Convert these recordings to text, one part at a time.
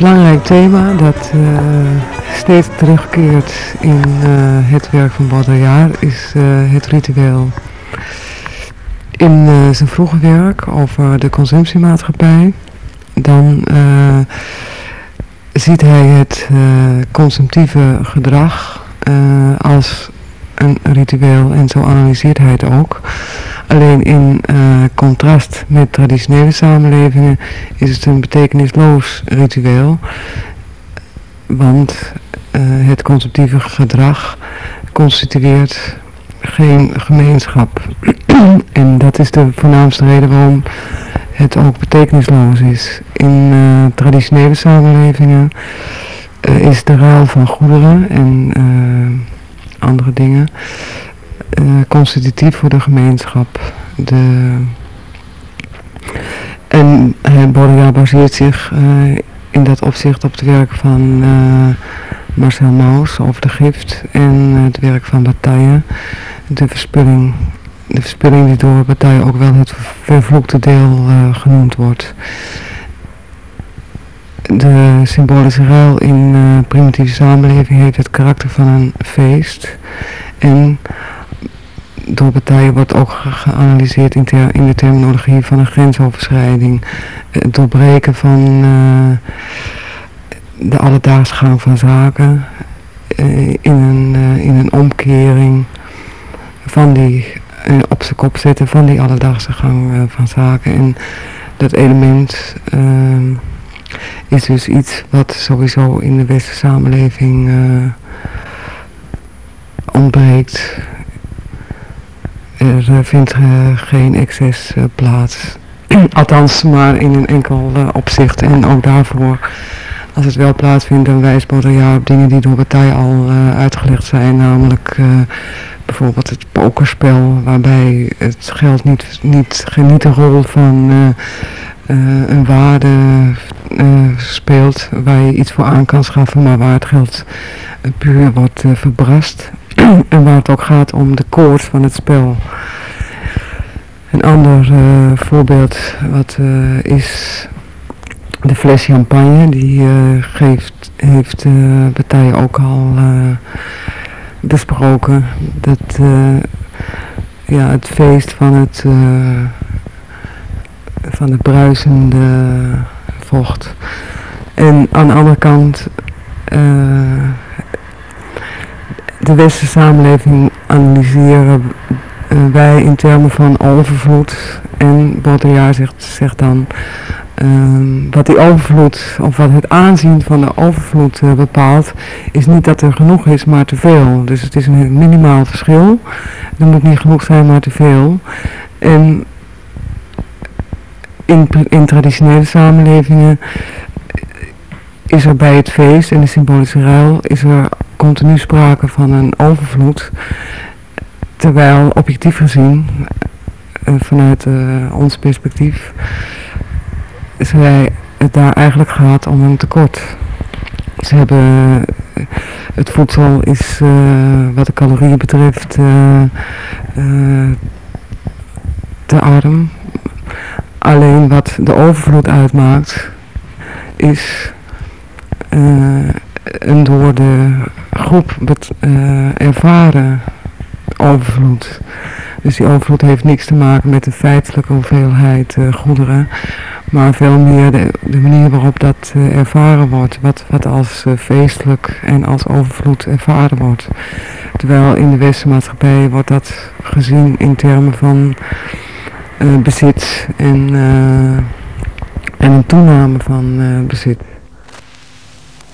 Belangrijk thema dat uh, steeds terugkeert in uh, het werk van Baudrillard is het ritueel. In zijn vroege werk over de consumptiemaatschappij, dan ziet hij het consumptieve gedrag als een ritueel en zo analyseert hij het ook. Alleen in uh, contrast met traditionele samenlevingen is het een betekenisloos ritueel. Want uh, het consumptieve gedrag constitueert geen gemeenschap. en dat is de voornaamste reden waarom het ook betekenisloos is. In uh, traditionele samenlevingen is de ruil van goederen en andere dingen constitutief voor de gemeenschap. De, en uh, Baudrillard baseert zich uh, in dat opzicht op het werk van Marcel Mauss over de gift en het werk van Bataille. De verspilling, de verspilling die door Bataille ook wel het vervloekte deel genoemd wordt. De symbolische ruil in primitieve samenleving heeft het karakter van een feest en door partijen wordt ook geanalyseerd in, in, de terminologie van een grensoverschrijding. Het doorbreken van uh, de alledaagse gang van zaken uh, in, een, uh, in een omkering van die, op zijn kop zetten van die alledaagse gang van zaken. En dat element is dus iets wat sowieso in de westerse samenleving ontbreekt. Er eh, vindt uh, geen excess uh, plaats. Althans, maar in een enkel opzicht. En ook daarvoor, als het wel plaatsvindt, dan wijst Baudrillard op dingen die door partij al uitgelegd zijn. Namelijk bijvoorbeeld het pokerspel, waarbij het geld niet, niet, niet de rol van een waarde speelt waar je iets voor aan kan schaffen, maar waar het geld puur wordt verbrast. en waar het ook gaat om de koers van het spel. Een ander uh, voorbeeld wat uh, is de fles champagne. Die uh, geeft, heeft de partij ook al besproken. Dat ja, het feest van het, van het bruisende vocht. En aan de andere kant de westerse samenleving analyseren uh, wij in termen van overvloed. En Baudrillard zegt, zegt dan um, wat die overvloed, of wat het aanzien van de overvloed uh, bepaalt, is niet dat er genoeg is, maar te veel. Dus het is een minimaal verschil. Er moet niet genoeg zijn, maar te veel. En in, in traditionele samenlevingen is er bij het feest en de symbolische ruil, is er continu sprake van een overvloed. Terwijl objectief gezien, uh, vanuit uh, ons perspectief, zij het daar eigenlijk gaat om een tekort. Ze hebben, het voedsel is wat de calorieën betreft te arm. Alleen wat de overvloed uitmaakt is een door de groep uh, ervaren overvloed. Dus die overvloed heeft niks te maken met de feitelijke hoeveelheid uh, goederen, maar veel meer de, manier waarop dat uh, ervaren wordt, wat, wat als feestelijk en als overvloed ervaren wordt. Terwijl in de westerse maatschappij wordt dat gezien in termen van bezit en, en een toename van bezit.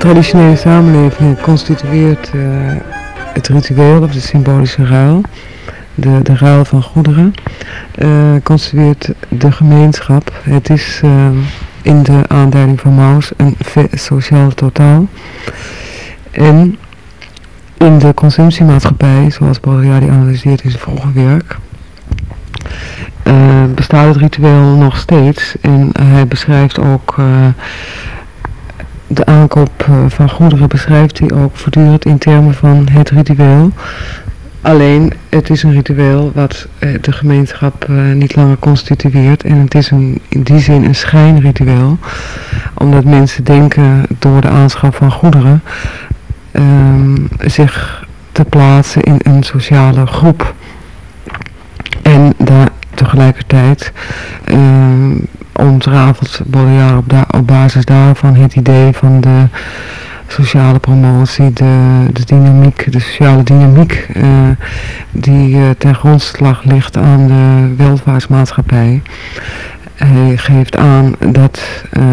traditionele samenleving constitueert uh, het ritueel of de symbolische ruil, de, de ruil van goederen, uh, constitueert de gemeenschap. Het is uh, in de aanduiding van Maus een sociaal totaal. En in de consumptiemaatschappij, zoals Baudrillard die analyseert in zijn vroege werk, bestaat het ritueel nog steeds. En hij beschrijft ook de aankoop eh, van goederen beschrijft hij ook voortdurend in termen van het ritueel. Alleen, het is een ritueel wat eh, de gemeenschap eh, niet langer constitueert. En het is in die zin een schijnritueel. Omdat mensen denken door de aanschaf van goederen ehm, zich te plaatsen in een sociale groep. En daar tegelijkertijd ehm, ontrafelt Baudrillard op, op basis daarvan het idee van de sociale promotie, de, de dynamiek, de sociale dynamiek uh, die uh, ten grondslag ligt aan de welvaartsmaatschappij. Hij geeft aan dat uh,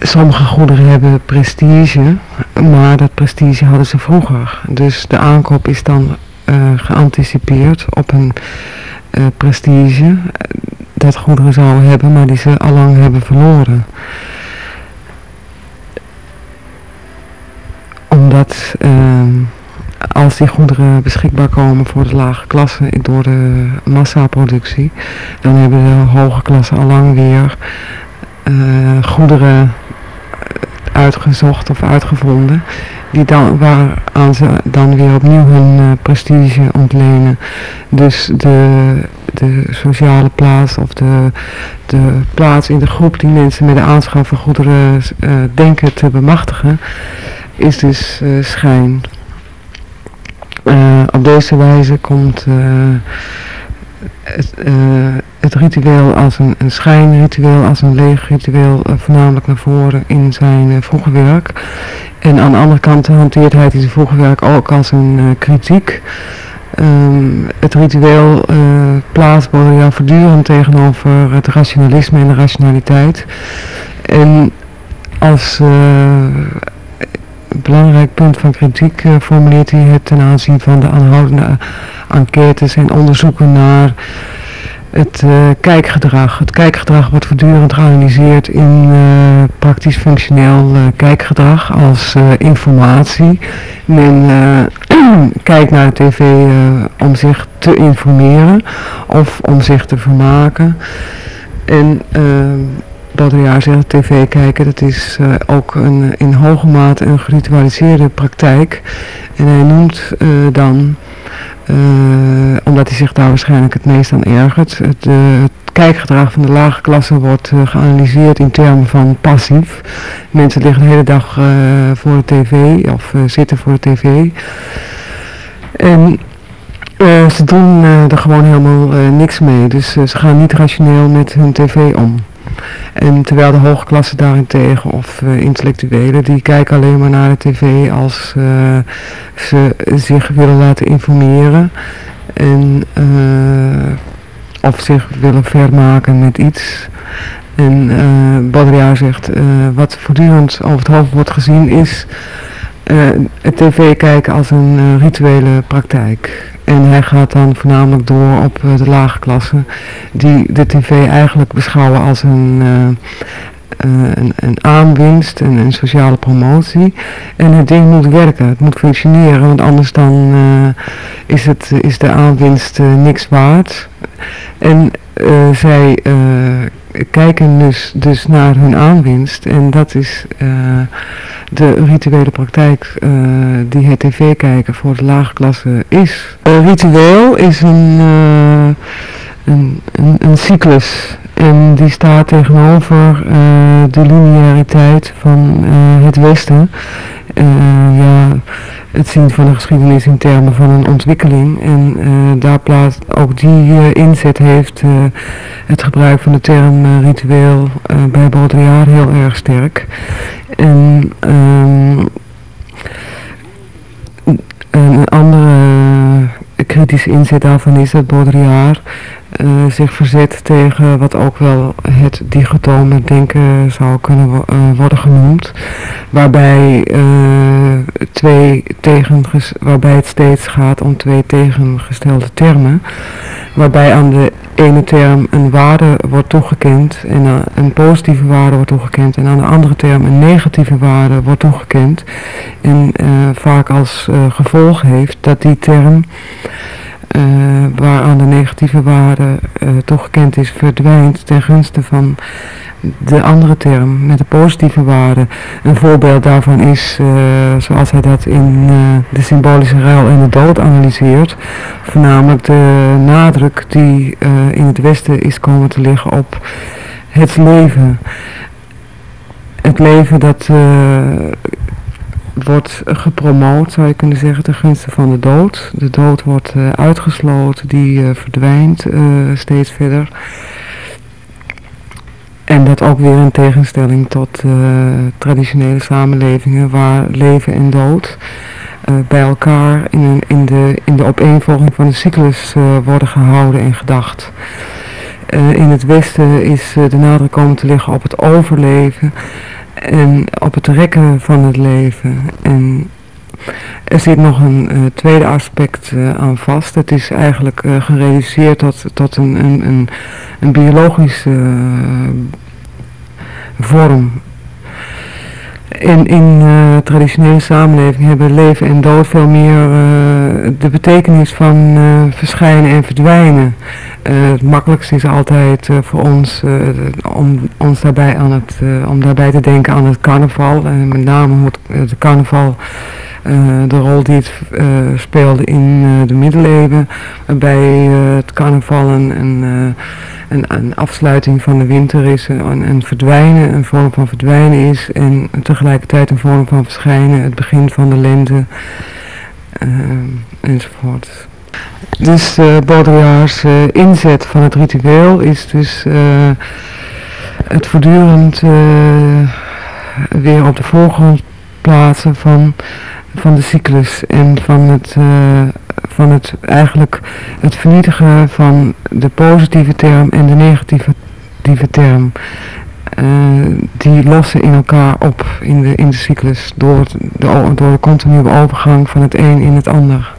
sommige goederen hebben prestige, maar dat prestige hadden ze vroeger. Dus de aankoop is dan geanticipeerd op een uh, prestige eh, dat goederen zouden hebben, maar die ze allang hebben verloren. Omdat uh, als die goederen beschikbaar komen voor de lage klasse door de massaproductie, dan hebben de hoge klassen allang weer uh, goederen uitgezocht of uitgevonden die dan, waaraan ze dan weer opnieuw hun uh, prestige ontlenen. Dus de, de sociale plaats of de, de plaats in de groep die mensen met de aanschaf van goederen uh, denken te bemachtigen, is dus uh, schijn. op deze wijze komt het, het, ritueel als een, een schijnritueel, als een leeg ritueel voornamelijk naar voren in zijn vroege werk. En aan de andere kant hanteert hij zijn vroege werk ook als een kritiek. Um, het ritueel uh, plaatst Baudrillard voortdurend tegenover het rationalisme en de rationaliteit. En als belangrijk punt van kritiek formuleert hij het ten aanzien van de aanhoudende enquêtes en onderzoeken naar het uh, kijkgedrag. Het kijkgedrag wordt voortdurend geanalyseerd in uh, praktisch functioneel kijkgedrag als informatie. Men kijkt naar de tv om zich te informeren of om zich te vermaken. En Baudrillard zegt tv kijken, dat is ook een, in hoge mate een geritualiseerde praktijk. En hij noemt dan uh, omdat hij zich daar waarschijnlijk het meest aan ergert. Het, het kijkgedrag van de lage klasse wordt geanalyseerd in termen van passief. Mensen liggen de hele dag voor de tv of zitten voor de tv. En ze doen er gewoon helemaal niks mee. Dus ze gaan niet rationeel met hun tv om. En terwijl de hoogklasse daarentegen of uh, intellectuelen, die kijken alleen maar naar de tv als uh, ze zich willen laten informeren. En uh, of zich willen vermaken met iets. En uh, Baudrillard zegt, wat voortdurend over het hoofd wordt gezien is het tv kijken als een rituele praktijk. En hij gaat dan voornamelijk door op uh, de lage klassen die de tv eigenlijk beschouwen als een, uh, uh, een, een, aanwinst en een sociale promotie. En het ding moet werken, het moet functioneren, want anders dan is, het, is de aanwinst niks waard. En zij kijken dus, dus naar hun aanwinst en dat is de rituele praktijk uh, die het tv kijken voor de lage klasse is. Uh, ritueel is een, uh, een, een, een, cyclus en die staat tegenover de lineariteit van het Westen. Ja, het zien van de geschiedenis in termen van een ontwikkeling. En daar plaats ook die inzet heeft het gebruik van de term ritueel bij Baudrillard heel erg sterk. En um, een andere kritische inzet daarvan is dat Baudrillard uh, zich verzet tegen wat ook wel het digotome denken zou kunnen uh, worden genoemd. Waarbij, uh, twee waarbij het steeds gaat om twee tegengestelde termen. Waarbij aan de ene term een waarde wordt toegekend en een positieve waarde wordt toegekend. En aan de andere term een negatieve waarde wordt toegekend. En vaak als gevolg heeft dat die term uh, waaraan de negatieve waarde uh, toegekend is, verdwijnt ten gunste van de andere term met de positieve waarde. Een voorbeeld daarvan is, uh, zoals hij dat in de symbolische ruil en de dood analyseert, voornamelijk de nadruk die in het Westen is komen te liggen op het leven. Het leven dat wordt gepromoot, zou je kunnen zeggen, ten gunste van de dood. De dood wordt uh, uitgesloten, die uh, verdwijnt uh, steeds verder. En dat ook weer in tegenstelling tot traditionele samenlevingen waar leven en dood bij elkaar in, in, de, in de opeenvolging van de cyclus worden gehouden en gedacht. in het Westen is de nadruk komen te liggen op het overleven en op het rekken van het leven. En er zit nog een uh, tweede aspect uh, aan vast. Het is eigenlijk uh, gereduceerd tot, tot een, een, een, een biologische vorm. In, in traditionele samenleving hebben leven en dood veel meer de betekenis van verschijnen en verdwijnen. Het makkelijkste is altijd voor ons om, ons daarbij aan het, om daarbij te denken aan het carnaval. En met name het, de carnaval, de rol die het speelde in de middeleeuwen. Waarbij het carnaval een, een, een, een, afsluiting van de winter is. Een, een verdwijnen, een vorm van verdwijnen is. En tegelijkertijd een vorm van verschijnen, het begin van de lente enzovoort. Dus uh, Baudrillard's uh, inzet van het ritueel is dus het voortdurend weer op de voorgrond plaatsen van, van de cyclus en van het, van het eigenlijk het vernietigen van de positieve term en de negatieve term. die lossen in elkaar op in de, in de cyclus door, de, door de continue overgang van het een in het ander.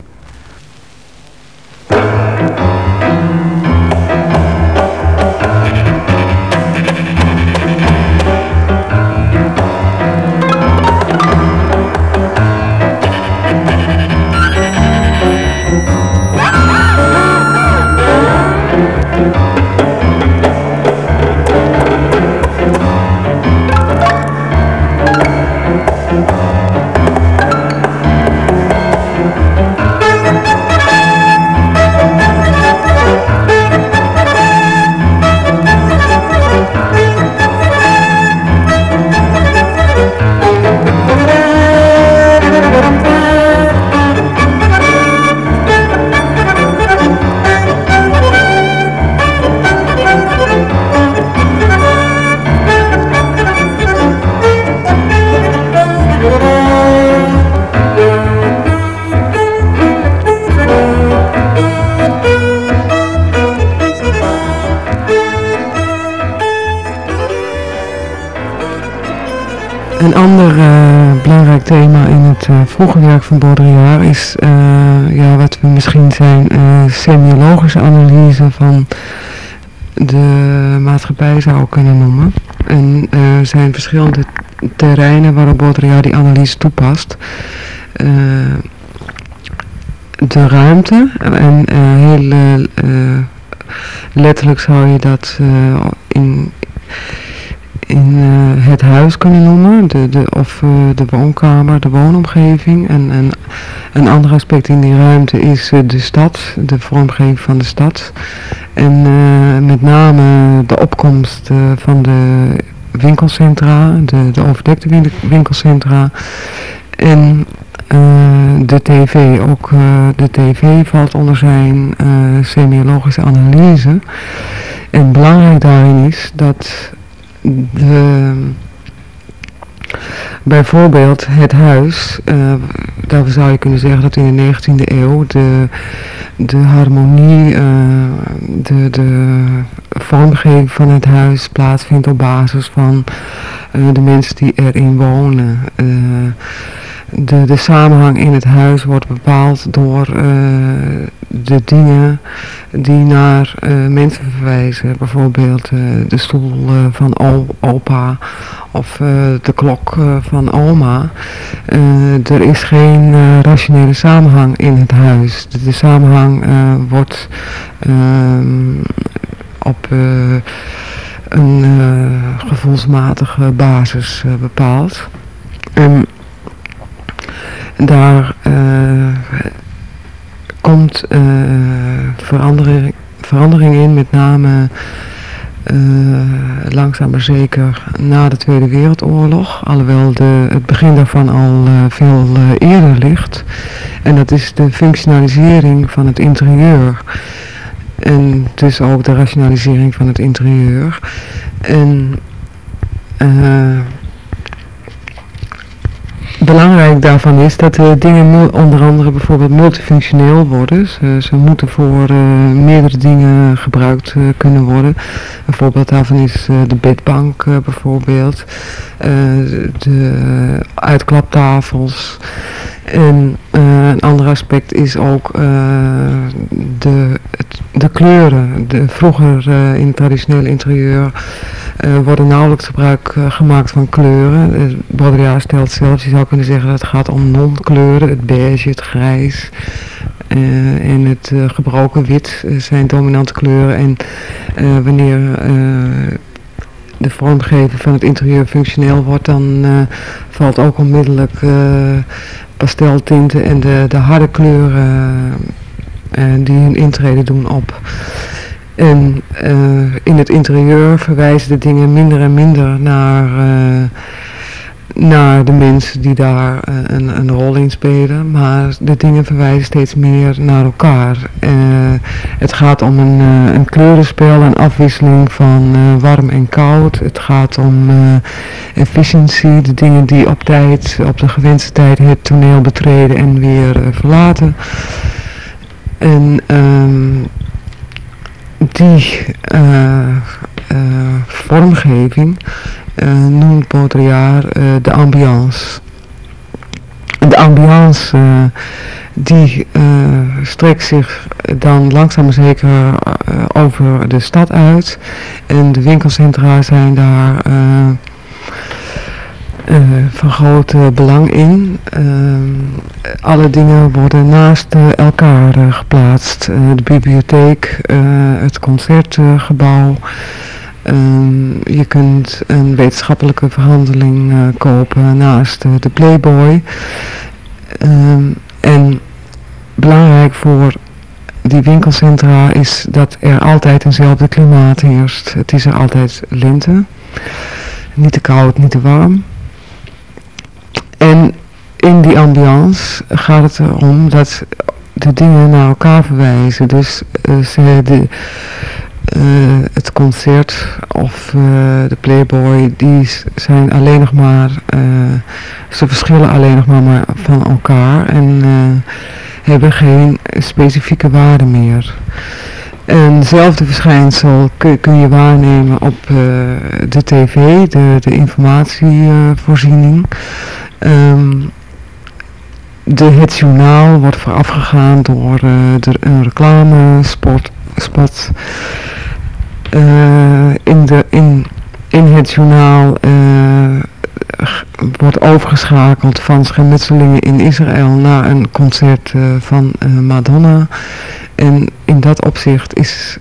Uh, vroege werk van Baudrillard is uh, ja, wat we misschien zijn semiologische analyse van de maatschappij zou kunnen noemen. En er zijn verschillende terreinen waarop Baudrillard die analyse toepast. de ruimte en heel letterlijk zou je dat in in uh, het huis kunnen noemen, de, de, of uh, de woonkamer, de woonomgeving. En, en een ander aspect in die ruimte is uh, de stad, de vormgeving van de stad. En met name de opkomst van de winkelcentra, de, de overdekte winkelcentra. En de tv, ook de tv valt onder zijn semiologische analyse. En belangrijk daarin is dat Bijvoorbeeld het huis, uh, zou je kunnen zeggen dat in de 19e eeuw de, de harmonie, uh, de, de vormgeving van het huis plaatsvindt op basis van uh, de mensen die erin wonen de, de samenhang in het huis wordt bepaald door uh, de dingen die naar uh, mensen verwijzen. Bijvoorbeeld uh, de stoel van opa of de klok van oma. er is geen rationele samenhang in het huis. De, samenhang wordt ehm, op een gevoelsmatige basis bepaald. Daar uh, komt uh, verandering, verandering in, met name uh, langzaam maar zeker na de Tweede Wereldoorlog. Alhoewel de, het begin daarvan al veel eerder ligt. En dat is de functionalisering van het interieur. En dus ook de rationalisering van het interieur. En belangrijk daarvan is dat dingen onder andere bijvoorbeeld multifunctioneel worden. Ze, moeten voor uh, meerdere dingen gebruikt uh, kunnen worden. Een voorbeeld daarvan is uh, de bedbank bijvoorbeeld. de uitklaptafels. En een ander aspect is ook de, het, de kleuren. De, vroeger in het traditionele interieur worden nauwelijks gebruik gemaakt van kleuren. Baudrillard stelt zelfs, je zou kunnen zeggen dat het gaat om non-kleuren. Het beige, het grijs en het gebroken wit zijn dominante kleuren. En wanneer de vormgeving van het interieur functioneel wordt, dan valt ook onmiddellijk pasteltinten en de, de harde kleuren die hun intrede doen op. En in het interieur verwijzen de dingen minder en minder naar, naar de mensen die daar uh, een, een, rol in spelen. Maar de dingen verwijzen steeds meer naar elkaar. het gaat om een, een kleurenspel, een afwisseling van warm en koud. Het gaat om efficiëntie, de dingen die op tijd, op de gewenste tijd het toneel betreden en weer verlaten. En... Um, die vormgeving noemt Baudrillard de ambiance. De ambiance die strekt zich dan langzaam maar zeker over de stad uit. En de winkelcentra zijn daar van groot belang in. Alle dingen worden naast elkaar geplaatst. de bibliotheek, het concertgebouw. Ehm, je kunt een wetenschappelijke verhandeling kopen naast de Playboy. Ehm, en belangrijk voor die winkelcentra is dat er altijd eenzelfde klimaat heerst. Het is er altijd lente. Niet te koud, niet te warm. En in die ambiance gaat het erom dat de dingen naar elkaar verwijzen. Dus uh, ze, de, uh, het concert of uh, de Playboy, die zijn alleen nog maar, ze verschillen alleen nog maar, van elkaar en hebben geen specifieke waarde meer. Eenzelfde verschijnsel kun, je waarnemen op de tv, de, de informatievoorziening. Um, de, het journaal wordt voorafgegaan door uh, een reclamespot. Spot. Uh, in, de, in, het journaal uh, wordt overgeschakeld van schermutselingen in Israël naar een concert van Madonna. En in dat opzicht is,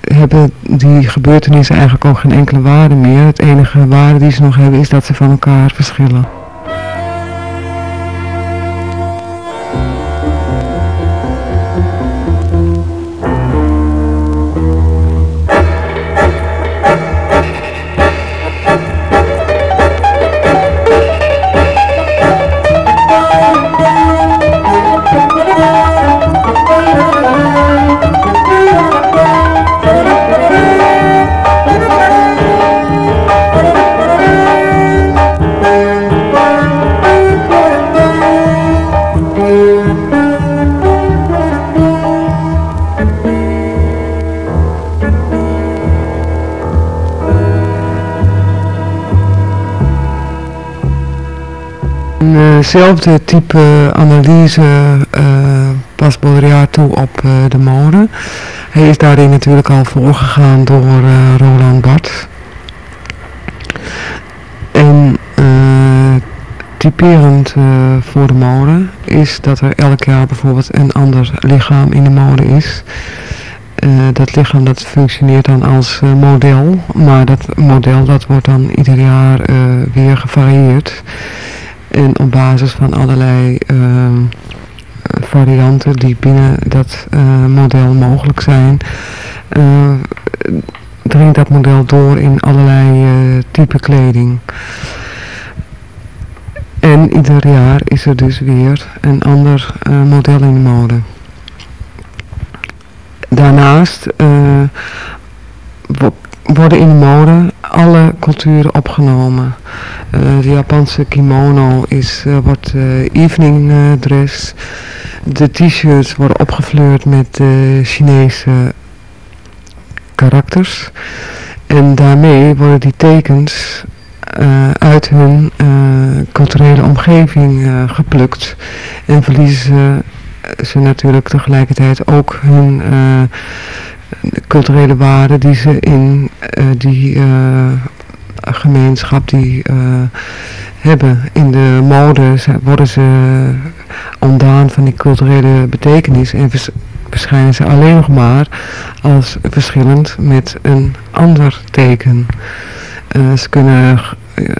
hebben die gebeurtenissen eigenlijk ook geen enkele waarde meer. Het enige waarde die ze nog hebben is dat ze van elkaar verschillen. Dezelfde type analyse past Baudrillard toe op de mode. Hij is daarin natuurlijk al voorgegaan door Roland Barthes. En typerend voor de mode is dat er elk jaar bijvoorbeeld een ander lichaam in de mode is. Uh, dat lichaam dat functioneert dan als uh, model, maar dat model dat wordt dan ieder jaar uh, weer gevarieerd. En op basis van allerlei ehm, varianten die binnen dat model mogelijk zijn, dringt dat model door in allerlei type kleding. En ieder jaar is er dus weer een ander model in de mode. Daarnaast uh, worden in de mode alle culturen opgenomen. Uh, de Japanse kimono is, uh, wordt evening dress. De t-shirts worden opgefleurd met Chinese karakters. En daarmee worden die tekens uit hun culturele omgeving geplukt. En verliezen ze ze natuurlijk tegelijkertijd ook hun culturele waarden die ze in uh, die uh, gemeenschap die hebben. In de mode worden ze ontdaan van die culturele betekenis en vers verschijnen ze alleen nog maar als verschillend met een ander teken. ze kunnen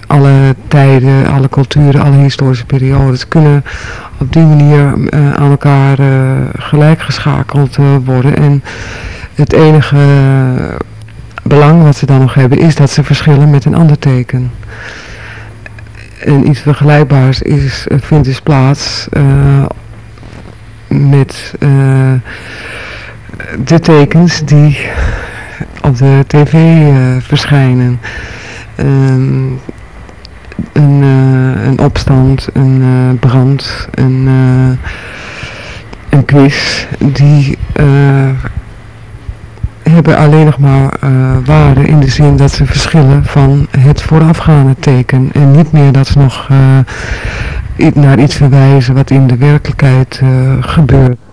alle tijden, alle culturen, alle historische periodes kunnen op die manier aan elkaar uh, gelijk geschakeld uh, worden. En het enige belang wat ze dan nog hebben is dat ze verschillen met een ander teken. En iets vergelijkbaars is, vindt dus plaats met de tekens die op de tv verschijnen. Um, een, een opstand, een brand, een, een quiz, die hebben alleen nog maar waarde in de zin dat ze verschillen van het voorafgaande teken en niet meer dat ze nog naar iets verwijzen wat in de werkelijkheid gebeurt.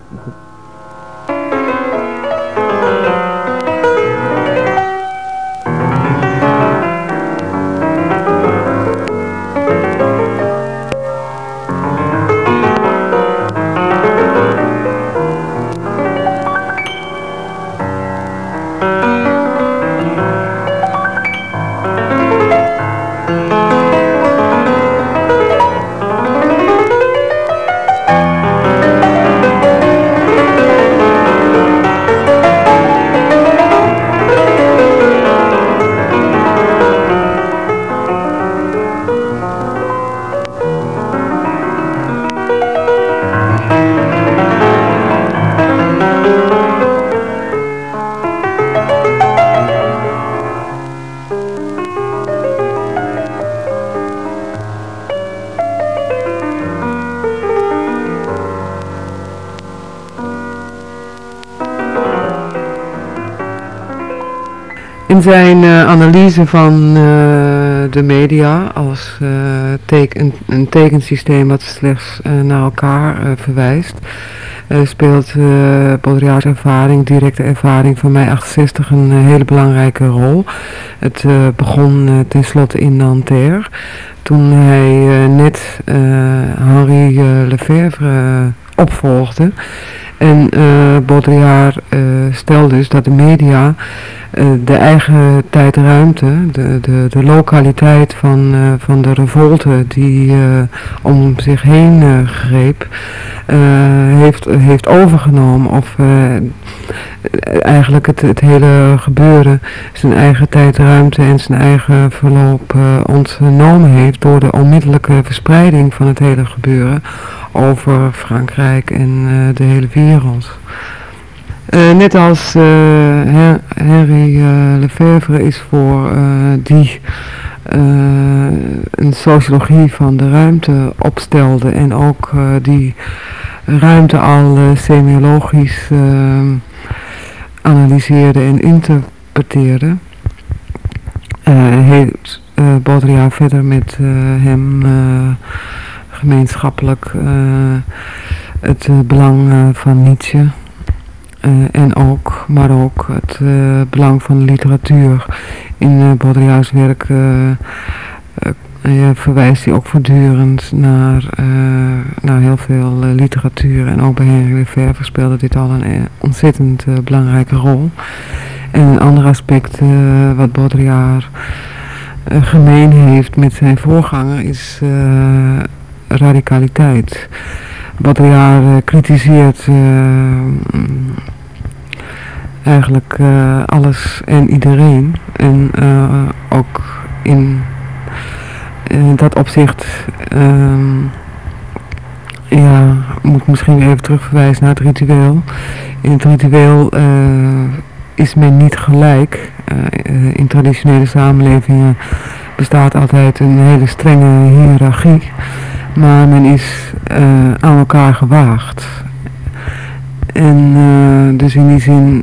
In zijn uh, analyse van uh, de media als uh, teken, een, tekensysteem wat slechts naar elkaar verwijst, speelt Baudrillard's ervaring, directe ervaring van mij 68 een hele belangrijke rol. Het begon tenslotte in Nanterre, toen hij net Henri Lefebvre opvolgde. En Baudrillard stelde dus dat de media eh, de eigen tijdruimte, de, de, de lokaliteit van, uh, van de revolte die uh, om zich heen greep, heeft, heeft overgenomen. Of eigenlijk het, het hele gebeuren zijn eigen tijdruimte en zijn eigen verloop ontnomen heeft door de onmiddellijke verspreiding van het hele gebeuren over Frankrijk en de hele wereld. Uh, net als uh, Henry Lefebvre is voor die een sociologie van de ruimte opstelde en ook die ruimte al semiologisch analyseerde en interpreteerde. heeft Baudrillard verder met hem gemeenschappelijk het belang van Nietzsche. en ook, maar ook het belang van literatuur in Baudrillard's werk uh, verwijst hij ook voortdurend naar, naar heel veel literatuur. En ook bij Henry Lefebvre speelde dit al een ontzettend belangrijke rol. En een ander aspect wat Baudrillard gemeen heeft met zijn voorganger is radicaliteit. Baudrillard kritiseert eigenlijk alles en iedereen. En ook in, in, dat opzicht um, ja, moet misschien even terugverwijzen naar het ritueel. In het ritueel uh, is men niet gelijk. in traditionele samenlevingen bestaat altijd een hele strenge hiërarchie. Maar men is aan elkaar gewaagd. En dus in die zin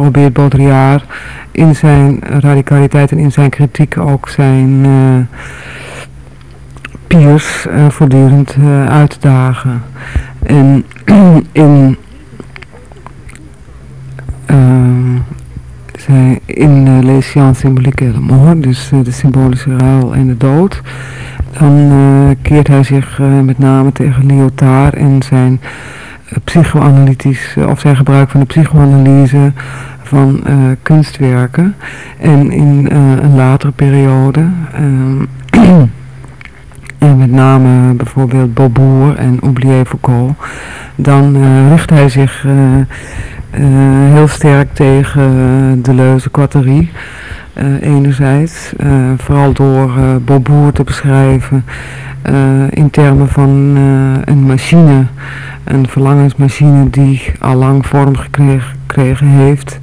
probeert Baudrillard in zijn radicaliteit en in zijn kritiek ook zijn uh, peers voortdurend uit te dagen. En in, zij, in Les Sciences Symboliques et Mort, dus de symbolische ruil en de dood, dan keert hij zich met name tegen Lyotard en zijn psychoanalytisch, eh, of zijn gebruik van de psychoanalyse van uh, kunstwerken. En in uh, een latere periode, en met name bijvoorbeeld Beaubourg en Oublié Foucault, dan richt hij zich heel sterk tegen de leuze quaterie. Enerzijds, vooral door Beaubourg te beschrijven in termen van een machine een verlangensmachine die al lang vorm gekregen heeft.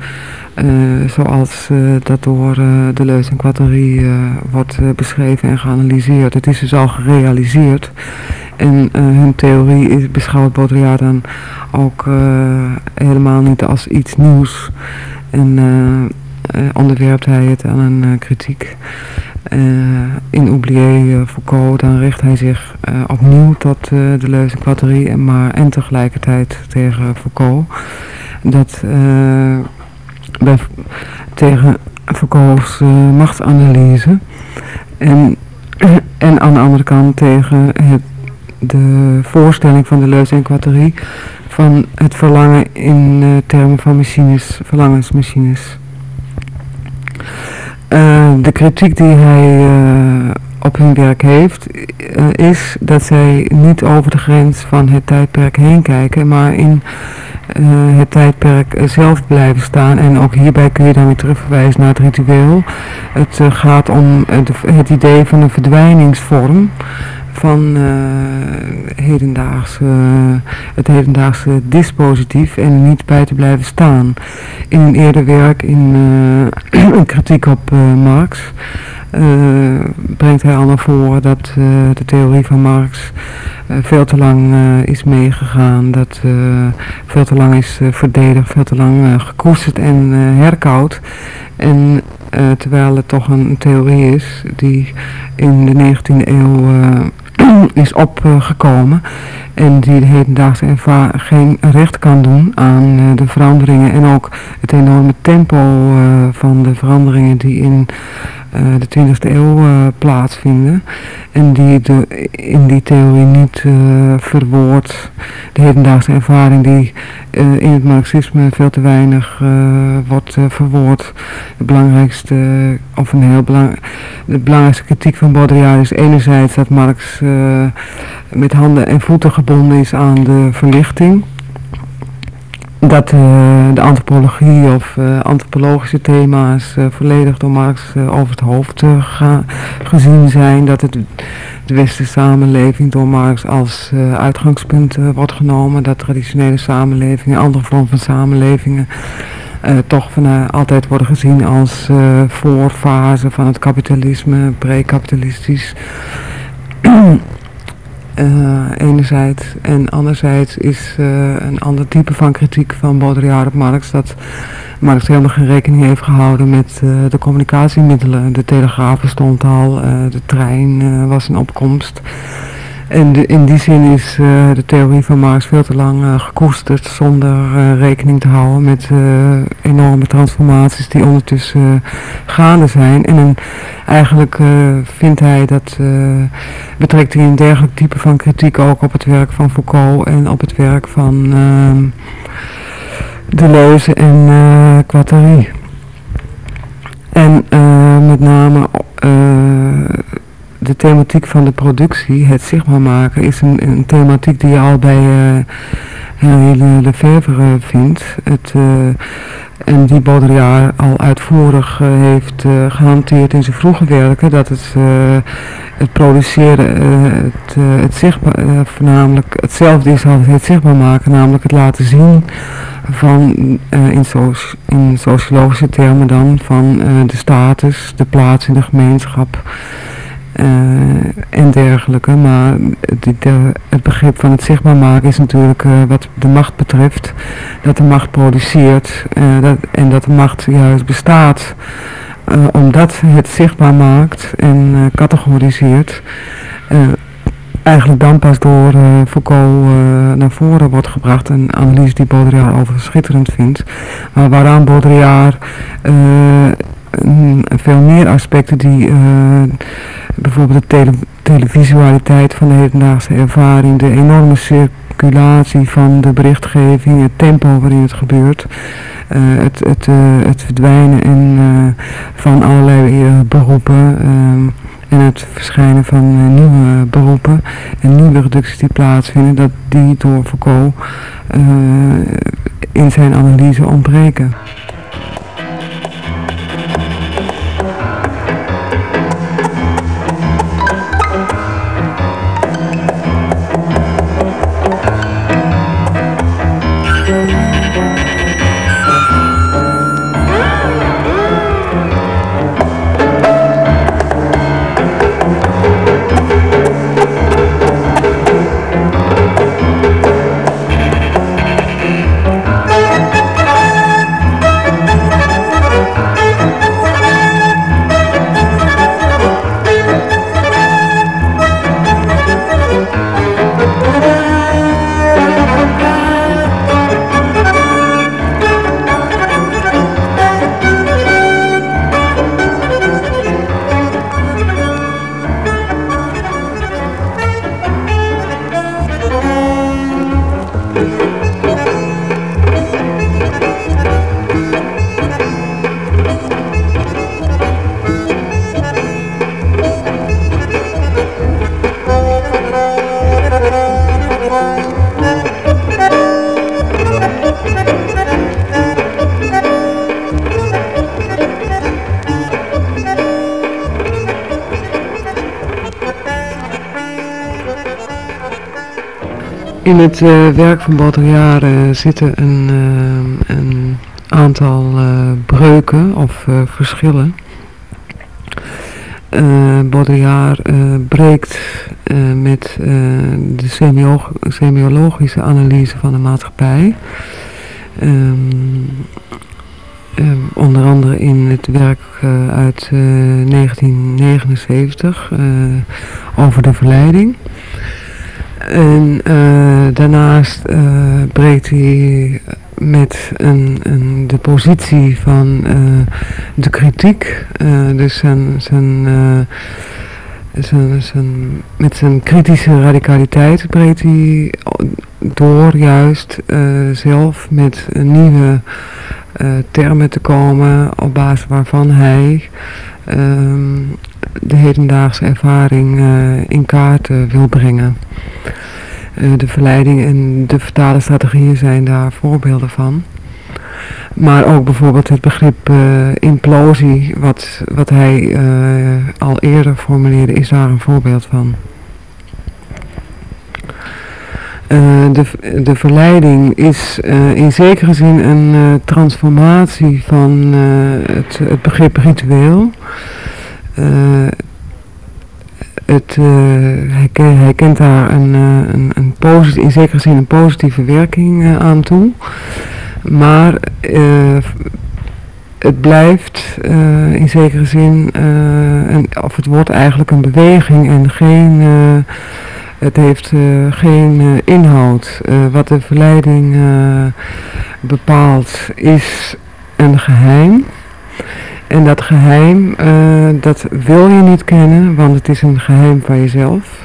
Zoals dat door de Leus en Quatterie wordt beschreven en geanalyseerd. Het is dus al gerealiseerd. En hun theorie is, beschouwt Baudrillard dan ook helemaal niet als iets nieuws. En onderwerpt hij het aan een kritiek. Uh, in Oublié uh, Foucault, dan richt hij zich opnieuw tot de Leuze Quatterie en, maar, en tegelijkertijd tegen Foucault. Dat tegen Foucault's machtsanalyse en, en aan de andere kant tegen het, de voorstelling van de Leuze en Quatterie van het verlangen in termen van machines, verlangensmachines. Uh, de kritiek die hij uh, op hun werk heeft, uh, is dat zij niet over de grens van het tijdperk heen kijken, maar in het tijdperk zelf blijven staan. En ook hierbij kun je dan weer terugverwijzen naar het ritueel. Het gaat om het idee van een verdwijningsvorm van uh, hedendaagse, het hedendaagse dispositief en niet bij te blijven staan. In een eerder werk, in uh, een kritiek op uh, Marx, brengt hij al naar voren dat de theorie van Marx veel te lang is meegegaan, dat veel te lang is verdedigd, veel te lang gekoesterd en herkoud. En terwijl het toch een theorie is die in de 19e eeuw is opgekomen. En die de hedendaagse geen recht kan doen aan uh, de veranderingen en ook het enorme tempo uh, van de veranderingen die in de 20e eeuw plaatsvinden en die de, in die theorie niet verwoordt de hedendaagse ervaring die in het marxisme veel te weinig wordt verwoord. Het belangrijkste, of een heel belang, de belangrijkste kritiek van Baudrillard is enerzijds dat Marx met handen en voeten gebonden is aan de verlichting. Dat uh, de antropologie of uh, antropologische thema's uh, volledig door Marx over het hoofd gezien zijn. Dat het, de westerse samenleving door Marx als uitgangspunt wordt genomen. Dat traditionele samenlevingen, andere vormen van samenlevingen, toch van, altijd worden gezien als voorfase van het kapitalisme, pre-kapitalistisch. Uh, enerzijds. En anderzijds is uh, een ander type van kritiek van Baudrillard op Marx dat Marx helemaal geen rekening heeft gehouden met uh, de communicatiemiddelen. De telegraaf bestond al, de trein was in opkomst. En in die zin is de theorie van Marx veel te lang gekoesterd zonder rekening te houden met enorme transformaties die ondertussen gaande zijn. En eigenlijk vindt hij dat, betrekt hij een dergelijk type van kritiek ook op het werk van Foucault en op het werk van ehm, Deleuze en Guattari. En met name de thematiek van de productie, het zichtbaar maken, is een, een thematiek die je al bij uh, Henri Lefebvre vindt. Het, en die Baudrillard al uitvoerig heeft gehanteerd in zijn vroege werken, dat het, het produceren, het, het zichtbaar, voornamelijk hetzelfde is als het zichtbaar maken, namelijk het laten zien van in, in, sociologische termen dan van de status, de plaats in de gemeenschap uh, en dergelijke. Maar het begrip van het zichtbaar maken is natuurlijk wat de macht betreft, dat de macht produceert dat, en dat de macht juist bestaat omdat het zichtbaar maakt en categoriseert eigenlijk dan pas door uh, Foucault naar voren wordt gebracht. Een analyse die Baudrillard overigens schitterend vindt. Maar waaraan Baudrillard veel meer aspecten die bijvoorbeeld de tele televisualiteit van de hedendaagse ervaring, de enorme circulatie van de berichtgeving, het tempo waarin het gebeurt, het, het, het verdwijnen en, van allerlei beroepen en het verschijnen van nieuwe beroepen en nieuwe reducties die plaatsvinden, dat die door Foucault in zijn analyse ontbreken. In het uh, werk van Baudrillard uh, zitten een, uh, een aantal breuken of verschillen. Baudrillard breekt met de semiologische analyse van de maatschappij. Um, onder andere in het werk uit 1979 over de verleiding. En uh, daarnaast uh, breekt hij met een, een, de positie van uh, de kritiek, dus zijn, zijn, zijn, zijn, met zijn kritische radicaliteit breekt hij door juist zelf met nieuwe termen te komen op basis waarvan hij de hedendaagse ervaring in kaart wil brengen. Eh, de verleiding en de vertalen strategieën zijn daar voorbeelden van. Maar ook bijvoorbeeld het begrip uh, implosie, wat, wat hij al eerder formuleerde, is daar een voorbeeld van. Uh, de, de verleiding is in zekere zin een transformatie van het, het begrip ritueel het, hij, hij, kent daar een, een, een in zekere zin een positieve werking aan toe. Maar het blijft in zekere zin, of het wordt eigenlijk een beweging en geen Het heeft geen inhoud. wat de verleiding bepaalt is een geheim. En dat geheim, dat wil je niet kennen, want het is een geheim van jezelf.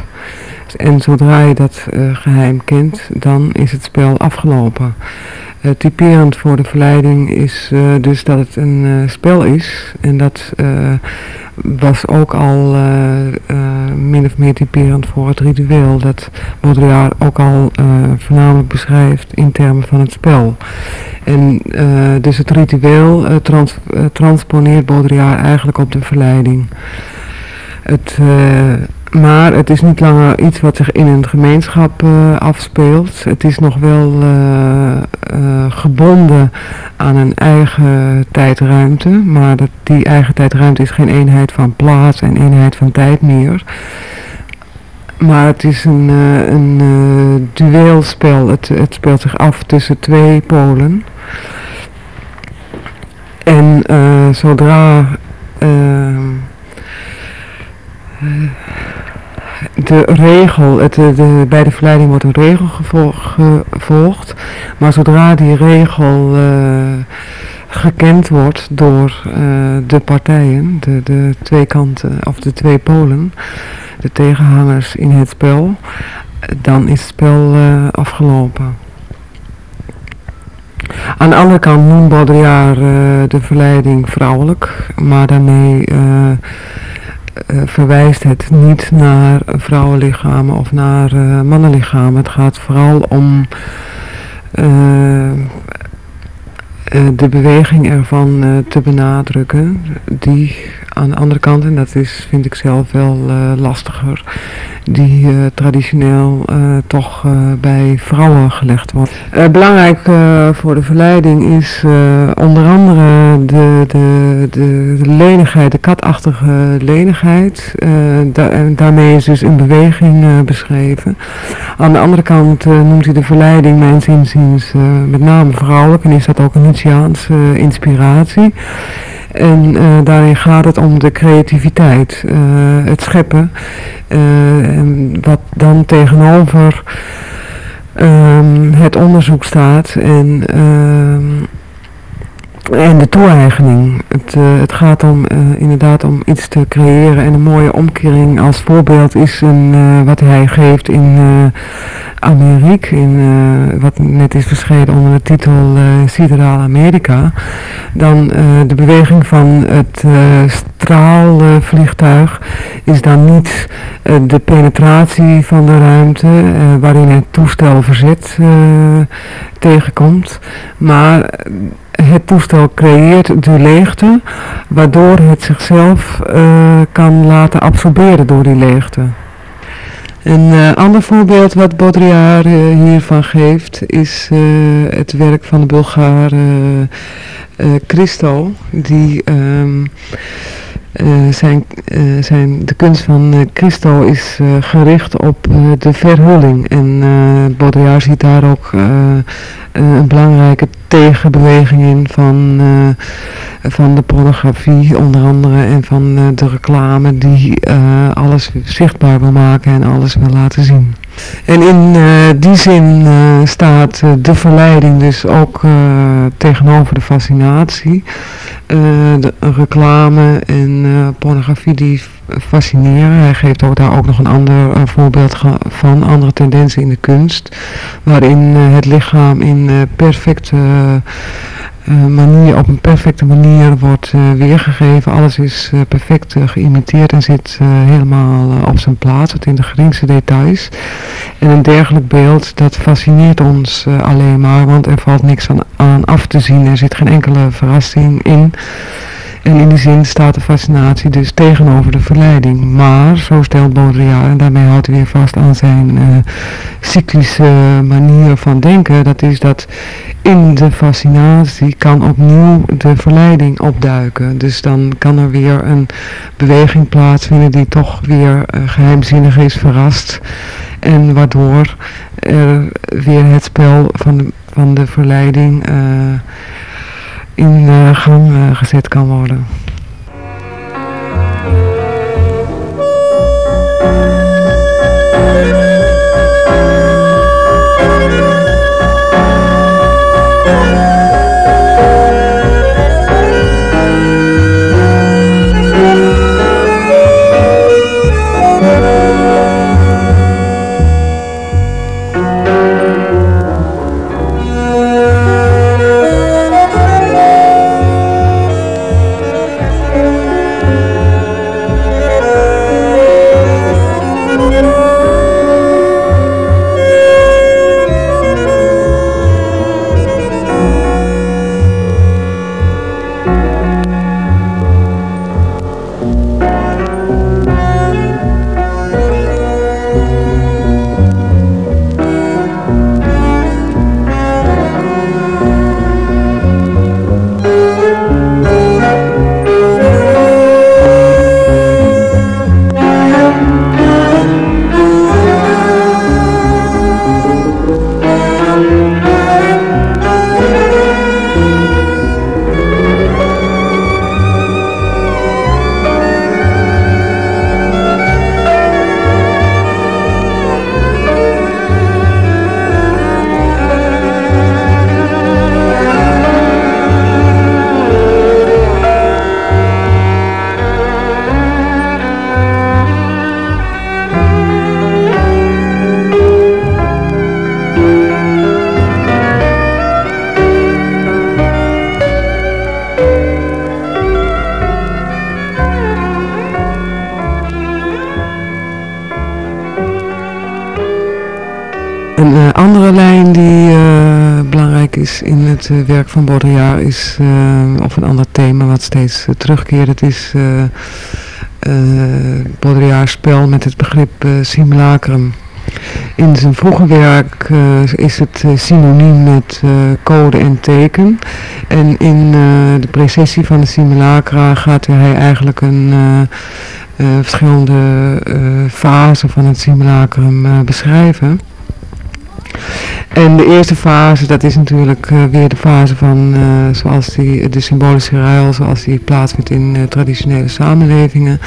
En zodra je dat geheim kent, dan is het spel afgelopen. Uh, typerend voor de verleiding is uh, dus dat het een spel is. En dat was ook al min of meer typerend voor het ritueel. Dat Baudrillard ook al voornamelijk beschrijft in termen van het spel. En dus het ritueel trans transponeert Baudrillard eigenlijk op de verleiding. Het maar het is niet langer iets wat zich in een gemeenschap uh, afspeelt. Het is nog wel uh, uh, gebonden aan een eigen tijdruimte. Maar dat, die eigen tijdruimte is geen eenheid van plaats en eenheid van tijd meer. Maar het is een, een dueelspel. Het, het speelt zich af tussen twee polen. En zodra de regel, het, de, bij de verleiding wordt een regel gevolgd, maar zodra die regel uh, gekend wordt door uh, de partijen, de, de twee kanten of de twee polen, de tegenhangers in het spel, dan is het spel uh, afgelopen. Aan de andere kant noemt Baudrillard de verleiding vrouwelijk, maar daarmee verwijst het niet naar vrouwenlichamen of naar uh, mannenlichamen. Het gaat vooral om uh, de beweging ervan te benadrukken, die aan de andere kant, en dat is, vind ik zelf wel lastiger, die uh, traditioneel uh, toch bij vrouwen gelegd wordt. belangrijk voor de verleiding is onder andere de, de, de, lenigheid, de katachtige lenigheid. Da daarmee is dus een beweging beschreven. Aan de andere kant noemt hij de verleiding mijns inziens met name vrouwelijk en is dat ook een Nietzscheaanse inspiratie. En uh, daarin gaat het om de creativiteit, uh, het scheppen. En wat dan tegenover um, het onderzoek staat en, ehm, en de toe-eigening. Het, het gaat om inderdaad om iets te creëren en een mooie omkering als voorbeeld is een, wat hij geeft in Amerika, in, wat net is verschenen onder de titel Sideraal Amerika, dan de beweging van het straalvliegtuig is dan niet de penetratie van de ruimte waarin het toestel verzet tegenkomt, maar het toestel creëert de leegte, waardoor het zichzelf kan laten absorberen door die leegte. Een uh, ander voorbeeld wat Baudrillard uh, hiervan geeft is het werk van de Bulgaar Christo, die um, zijn, zijn, de kunst van Christo is gericht op de verhulling en Baudrillard ziet daar ook een belangrijke tegenbeweging in van van de pornografie onder andere en van uh, de reclame die uh, alles zichtbaar wil maken en alles wil laten zien. En in uh, die zin staat de verleiding dus ook tegenover de fascinatie. de reclame en pornografie die fascineren. Hij geeft ook daar ook nog een ander voorbeeld van, andere tendensen in de kunst. Waarin het lichaam in perfecte manier, op een perfecte manier wordt uh, weergegeven. Alles is uh, perfect geïmiteerd en zit helemaal op zijn plaats, het in de geringste details. En een dergelijk beeld, dat fascineert ons alleen maar, want er valt niks aan, aan af te zien. Er zit geen enkele verrassing in. En in die zin staat de fascinatie dus tegenover de verleiding. Maar, zo stelt Baudrillard, en daarmee houdt hij weer vast aan zijn uh, cyclische manier van denken, dat is dat in de fascinatie kan opnieuw de verleiding opduiken. Dus dan kan er weer een beweging plaatsvinden die toch weer uh, geheimzinnig is, verrast. En waardoor er weer het spel van de, van de verleiding... Uh, in uh, gang uh, gezet kan worden. In het werk van Baudrillard is, of een ander thema wat steeds terugkeert, het is Baudrillard's spel met het begrip simulacrum. In zijn vroege werk is het synoniem met code en teken. En in de precessie van de simulacra gaat hij eigenlijk een verschillende fasen van het simulacrum beschrijven. En de eerste fase, dat is natuurlijk uh, weer de fase van uh, zoals die, de symbolische ruil, zoals die plaatsvindt in uh, traditionele samenlevingen.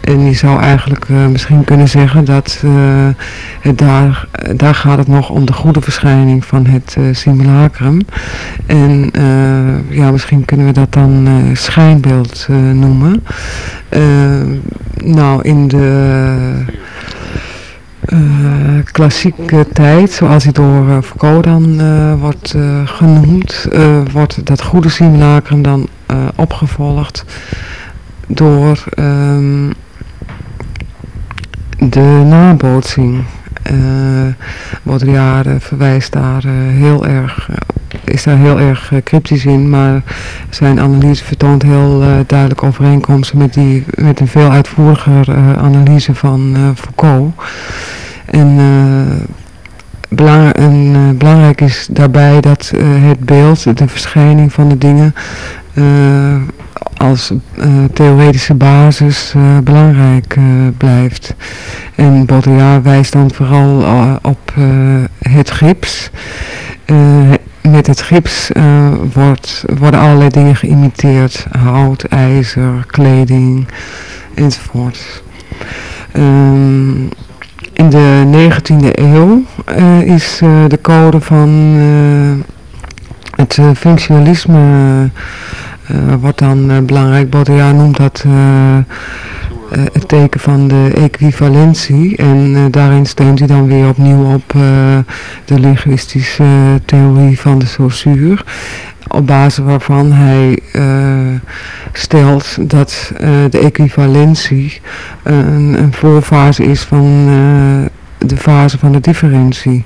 En je zou eigenlijk misschien kunnen zeggen dat daar, daar gaat het nog om de goede verschijning van het simulacrum. En ja, misschien kunnen we dat dan schijnbeeld noemen. nou, in de klassieke tijd, zoals die door uh, Foucault dan uh, wordt genoemd, wordt dat goede simulacrum dan opgevolgd door um, de nabootsing. Baudrillard verwijst daar heel erg, is daar heel erg cryptisch in, maar zijn analyse vertoont heel duidelijk overeenkomsten met, die, met een veel uitvoeriger analyse van Foucault. En, en uh, belangrijk is daarbij dat uh, het beeld, de verschijning van de dingen als theoretische basis belangrijk blijft. En Baudrillard wijst dan vooral op het gips. met het gips wordt, worden allerlei dingen geïmiteerd. Hout, ijzer, kleding enzovoort. Um, in de 19e eeuw uh, is uh, de code van uh, het functionalisme wordt dan belangrijk. Baudrillard noemt dat het teken van de equivalentie. En daarin steunt hij dan weer opnieuw op de linguïstische theorie van de Saussure op basis waarvan hij uh, stelt dat uh, de equivalentie uh, een, een voorfase is van de fase van de differentie.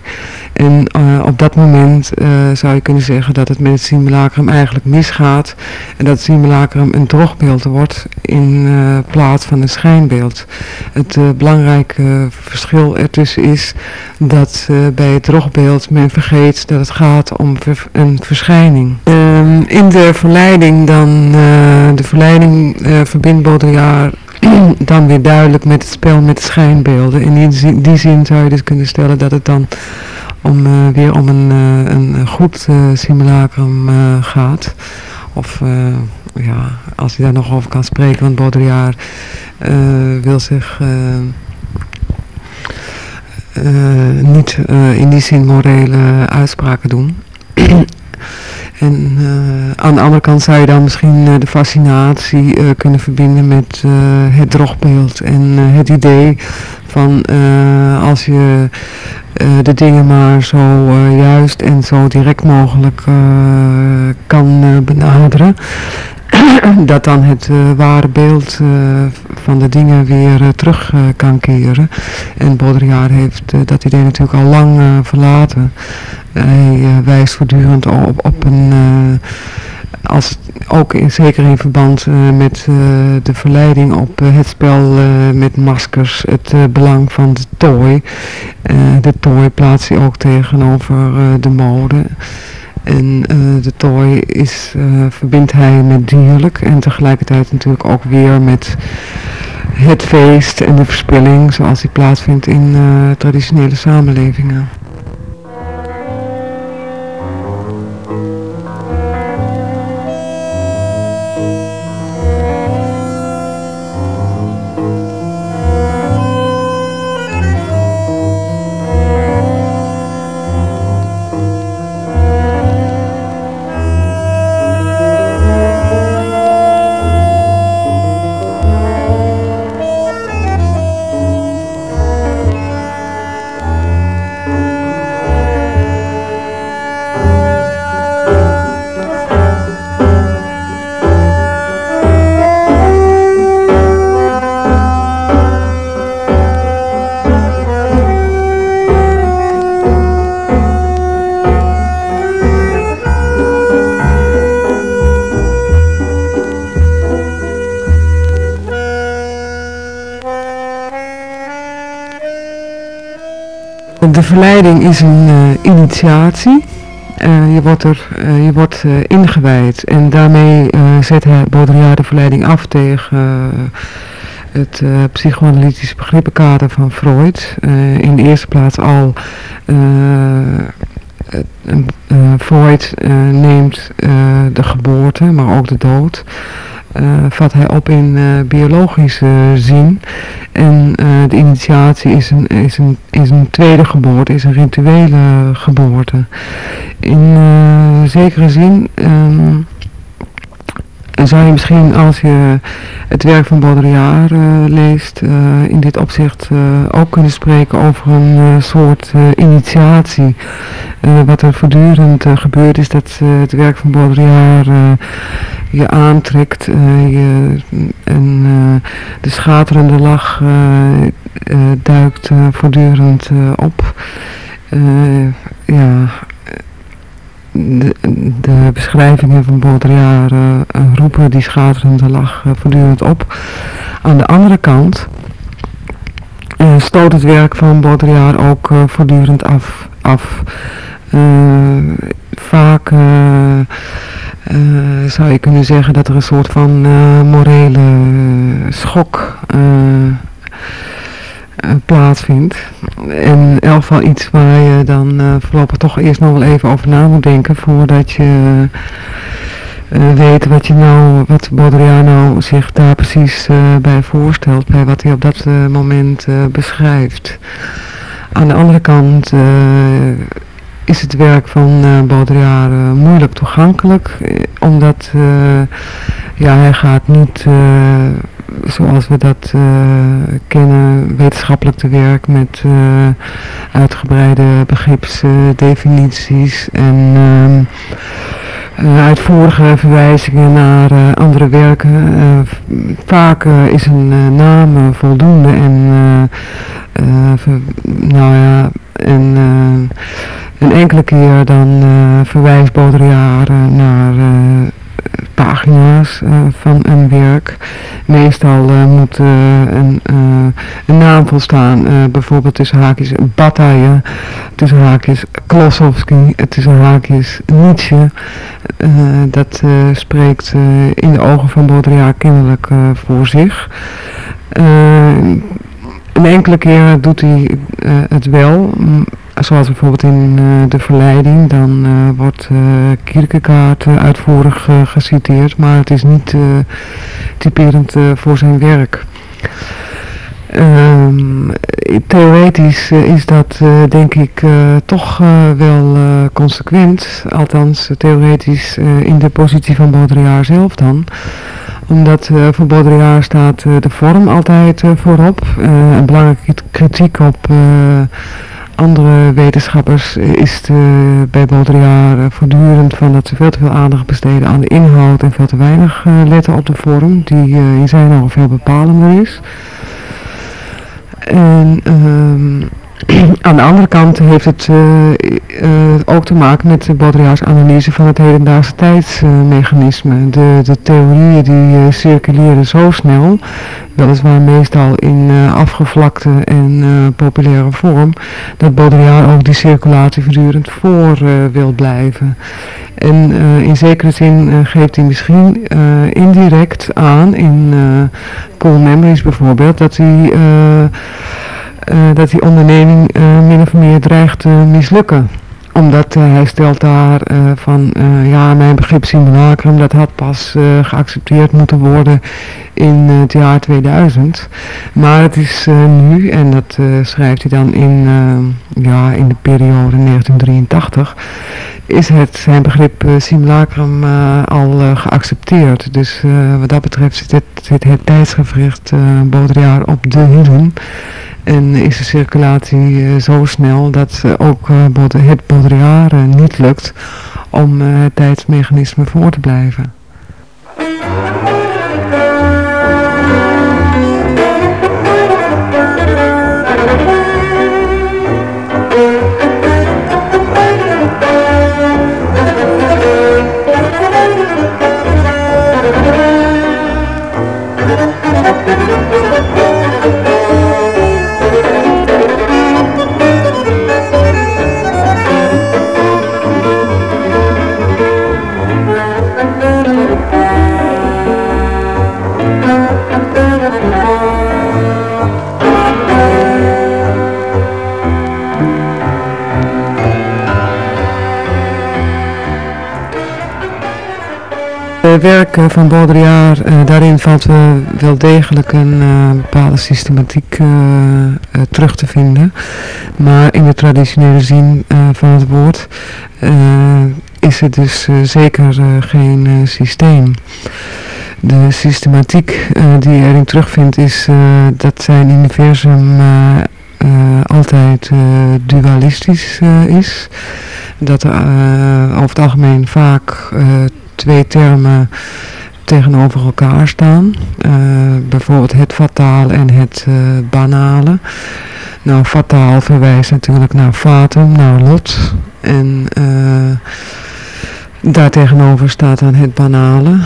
En uh, op dat moment uh, zou je kunnen zeggen dat het met het simulacrum eigenlijk misgaat. En dat het simulacrum een drogbeeld wordt in uh, plaats van een schijnbeeld. Het belangrijke verschil ertussen is dat bij het drogbeeld men vergeet dat het gaat om een verschijning. Um, in de verleiding dan, de verleiding verbindt Baudrillard dan weer duidelijk met het spel met schijnbeelden. En in die zin zou je dus kunnen stellen dat het dan om, uh, weer om een, uh, een goed uh, simulacrum gaat. Of ja, als je daar nog over kan spreken, want Baudrillard wil zich niet in die zin morele uitspraken doen. En uh, aan de andere kant zou je dan misschien uh, de fascinatie uh, kunnen verbinden met het drogbeeld en het idee van als je de dingen maar zo juist en zo direct mogelijk kan benaderen, dat dan het ware beeld van de dingen weer terug kan keren. En Baudrillard heeft dat idee natuurlijk al lang verlaten. Hij wijst voortdurend op, op een, als, ook in, zeker in verband met de verleiding op het spel met maskers, het belang van de tooi. de tooi plaatst hij ook tegenover de mode. En de tooi is, verbindt hij met dierlijk en tegelijkertijd natuurlijk ook weer met het feest en de verspilling zoals die plaatsvindt in traditionele samenlevingen. Verleiding is een initiatie. je wordt, er, je wordt ingewijd en daarmee zet hij Baudrillard de verleiding af tegen het uh, psychoanalytisch begrippenkader van Freud. in de eerste plaats al Freud neemt de geboorte, maar ook de dood vat hij op in uh, biologische zin. En uh, de initiatie is een, is, een, is een tweede geboorte, is een rituele geboorte. In zekere zin um, zou je misschien als je het werk van Baudrillard leest, in dit opzicht ook kunnen spreken over een soort initiatie. wat er voortdurend gebeurt is dat het werk van Baudrillard je aantrekt je, en de schaterende lach duikt voortdurend op. ja, de, beschrijvingen van Baudrillard roepen die schaterende lach voortdurend op. Aan de andere kant stoot het werk van Baudrillard ook voortdurend af. af. vaak zou je kunnen zeggen dat er een soort van morele schok plaatsvindt. En in elk geval iets waar je dan voorlopig toch eerst nog wel even over na moet denken voordat je weet wat je nou, wat Baudrillard nou zich daar precies bij voorstelt, bij wat hij op dat moment beschrijft. Aan de andere kant is het werk van Baudrillard moeilijk toegankelijk. Eh, omdat ja, hij gaat niet zoals we dat kennen wetenschappelijk te werk met uitgebreide begripsdefinities en ehm, uitvoerige verwijzingen naar andere werken. vaak is een naam voldoende en nou ja, en een enkele keer dan uh, verwijst Baudrillard naar uh, pagina's uh, van een werk. Meestal moet een, een, naam volstaan, bijvoorbeeld tussen haakjes Bataille, tussen haakjes Klossowski, tussen haakjes Nietzsche. dat spreekt in de ogen van Baudrillard kennelijk voor zich. een enkele keer doet hij het wel, zoals bijvoorbeeld in uh, de verleiding, dan uh, wordt uh, Kierkegaard uitvoerig geciteerd, maar het is niet typerend voor zijn werk. Um, theoretisch is dat denk ik toch wel consequent, althans theoretisch in de positie van Baudrillard zelf dan omdat voor Baudrillard staat de vorm altijd voorop. een belangrijke kritiek op andere wetenschappers is de, bij Baudrillard uh, voortdurend van dat ze veel te veel aandacht besteden aan de inhoud en veel te weinig uh, letten op de vorm, die uh, in zijn ogen veel bepalender is. En um, aan de andere kant heeft het ook te maken met Baudrillards analyse van het hedendaagse tijdsmechanisme. de, de theorieën die circuleren zo snel weliswaar meestal in afgevlakte en populaire vorm, dat Baudrillard ook die circulatie voortdurend voor wil blijven. En in zekere zin geeft hij misschien indirect aan, in Cool Memories bijvoorbeeld, dat hij, dat die onderneming min of meer dreigt te mislukken omdat hij stelt daar van, ja, mijn begrip simulacrum, dat had pas geaccepteerd moeten worden in het jaar 2000. Maar het is nu, en dat schrijft hij dan in, ja, in de periode 1983, is het, zijn begrip simulacrum al geaccepteerd. Dus wat dat betreft zit het, zit het tijdsgevricht Baudrillard op de hielen. En is de circulatie uh, zo snel dat uh, ook uh, het Baudrillard niet lukt om het tijdsmechanisme voor te blijven. Werk van Baudrillard, daarin valt wel degelijk een bepaalde systematiek terug te vinden. Maar in de traditionele zin van het woord is het dus zeker geen systeem. De systematiek die je erin terugvindt is dat zijn universum altijd dualistisch is dat over het algemeen vaak twee termen tegenover elkaar staan. Uh, bijvoorbeeld het fatale en het banale. Nou, fataal verwijst natuurlijk naar fatum, naar lot. En daartegenover staat dan het banale.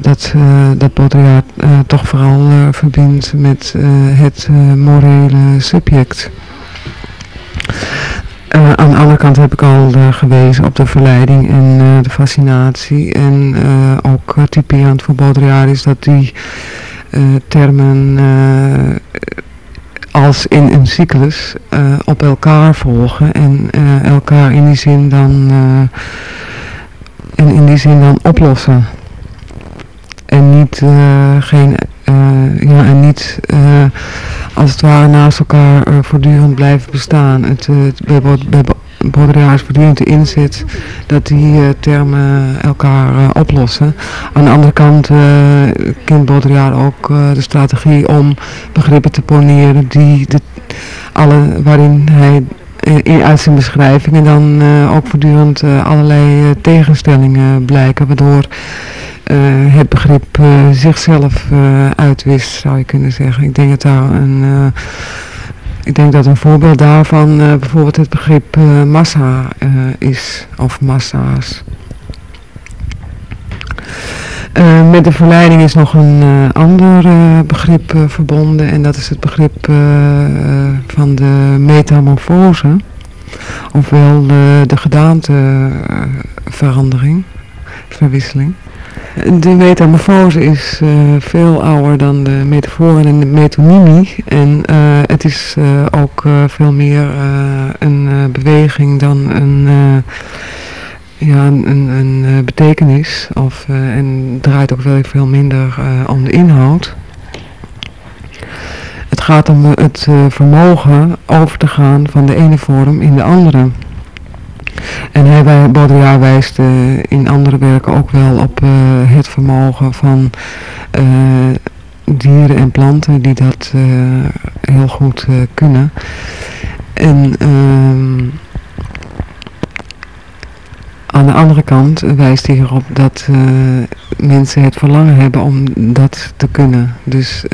dat, dat Baudrillard toch vooral verbindt met het morele subject. Uh, aan de andere kant heb ik al uh, gewezen op de verleiding en uh, de fascinatie. En ook typerend voor Baudrillard is dat die termen als in een cyclus op elkaar volgen. En elkaar in die zin dan, en in die zin dan oplossen. En niet, geen, ja, en niet als het ware naast elkaar uh, voortdurend blijven bestaan. Het, uh, bij, bij voortdurend de dat die uh, termen elkaar oplossen. Aan de andere kant kent Baudrillard ook de strategie om begrippen te poneren die de, alle, waarin hij in, uit zijn beschrijvingen dan ook voortdurend allerlei tegenstellingen blijken, waardoor uh, het begrip uh, zichzelf uh, uitwist, zou je kunnen zeggen. Ik denk dat een, ik denk dat een voorbeeld daarvan bijvoorbeeld het begrip massa is, of massa's. met de verleiding is nog een ander begrip verbonden en dat is het begrip van de metamorfose, ofwel de gedaanteverandering, verwisseling. De metamorfose is uh, veel ouder dan de metaforen en de metonymie. En uh, het is uh, ook veel meer een beweging dan een, ja, een, een, een betekenis. Of, en draait ook wel veel minder om de inhoud. Het gaat om het vermogen over te gaan van de ene vorm in de andere. En hij, Baudrillard wijst uh, in andere werken ook wel op uh, het vermogen van uh, dieren en planten die dat heel goed kunnen. En ehm, aan de andere kant wijst hij erop dat mensen het verlangen hebben om dat te kunnen. Dus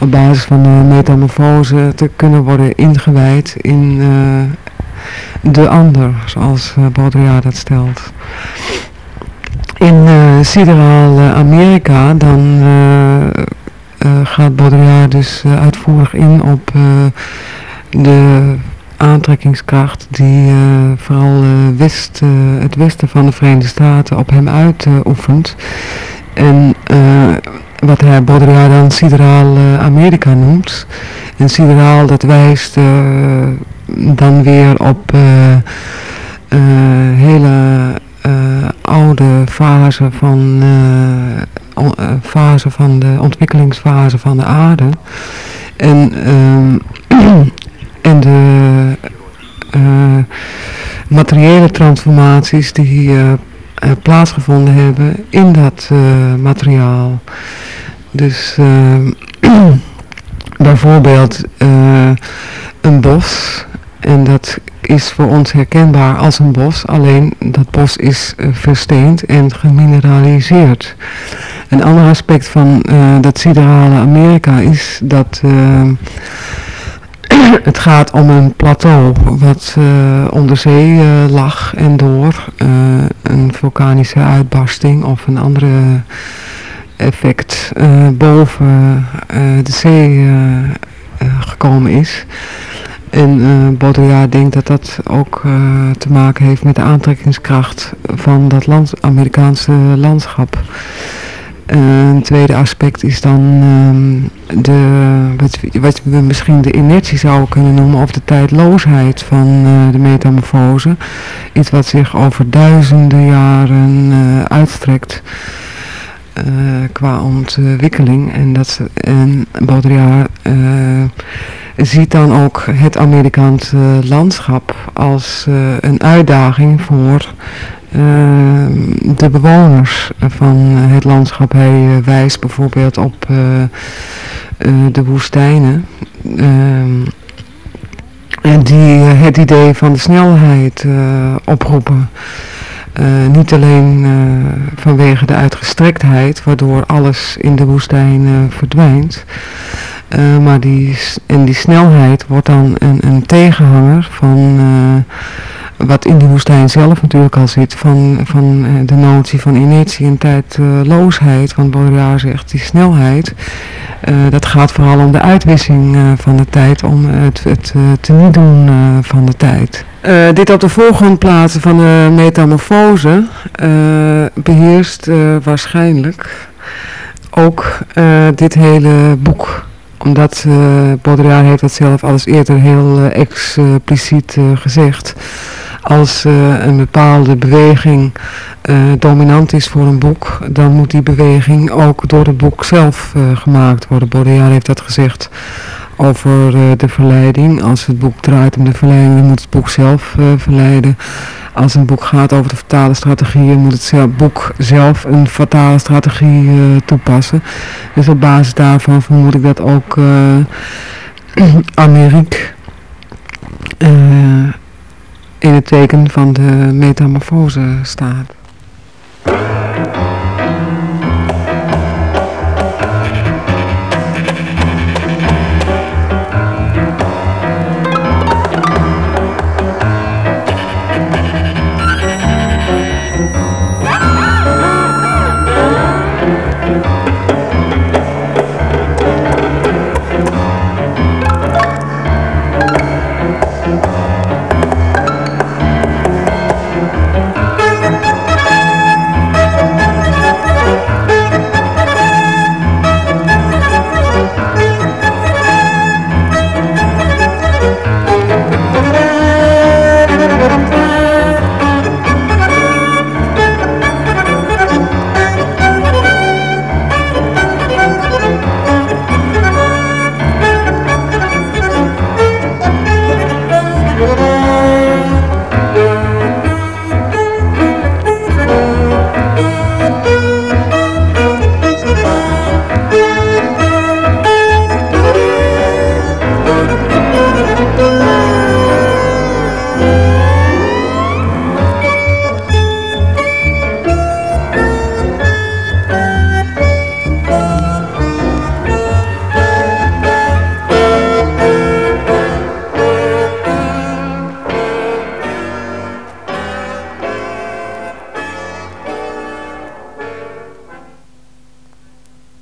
op basis van de metamorfose te kunnen worden ingewijd in de ander, zoals uh, Baudrillard dat stelt. In uh, Sideraal uh, Amerika dan gaat Baudrillard dus uitvoerig in op de aantrekkingskracht die vooral west, het westen van de Verenigde Staten op hem uitoefent. en wat hij Baudrillard dan Sideraal Amerika noemt. En Sideraal dat wijst dan weer op uh, uh, hele uh, oude fase van, fase van de ontwikkelingsfase van de aarde. En, en de materiële transformaties die plaatsgevonden hebben in dat materiaal. Dus bijvoorbeeld een bos en dat is voor ons herkenbaar als een bos, alleen dat bos is uh, versteend en gemineraliseerd. Een ander aspect van uh, dat siderale Amerika is dat uh, het gaat om een plateau wat onder zee lag en door een vulkanische uitbarsting of een andere effect boven de zee gekomen is. En uh, denkt dat dat ook uh, te maken heeft met de aantrekkingskracht van dat land, Amerikaanse landschap. een tweede aspect is dan ehm, de, wat, wat, we misschien de inertie zouden kunnen noemen of de tijdloosheid van de metamorfose. Iets wat zich over duizenden jaren uitstrekt. Qua ontwikkeling en dat en Baudrillard ziet dan ook het Amerikaanse landschap als een uitdaging voor de bewoners van het landschap. Hij eh, wijst bijvoorbeeld op eh, eh, de woestijnen. Ehm, en die het idee van de snelheid oproepen. Niet alleen vanwege de uitgestrektheid, waardoor alles in de woestijn verdwijnt. maar die, en die snelheid wordt dan een, een tegenhanger van wat in die woestijn zelf natuurlijk al zit, van, van eh, de notie van inertie en tijdloosheid. Want Baudrillard zegt die snelheid, dat gaat vooral om de uitwissing van de tijd, om het, het te niet doen van de tijd. Dit op de volgende plaatsen van de metamorfose beheerst waarschijnlijk ook dit hele boek. Omdat Baudrillard heeft dat zelf alles eerder heel expliciet gezegd. Als een bepaalde beweging dominant is voor een boek, dan moet die beweging ook door het boek zelf gemaakt worden. Baudrillard heeft dat gezegd over de verleiding. Als het boek draait om de verleiding, dan moet het boek zelf verleiden. Als een boek gaat over de fatale strategieën, moet het boek zelf een fatale strategie toepassen. Dus op basis daarvan vermoed ik dat ook Amerik in het teken van de metamorfose staat.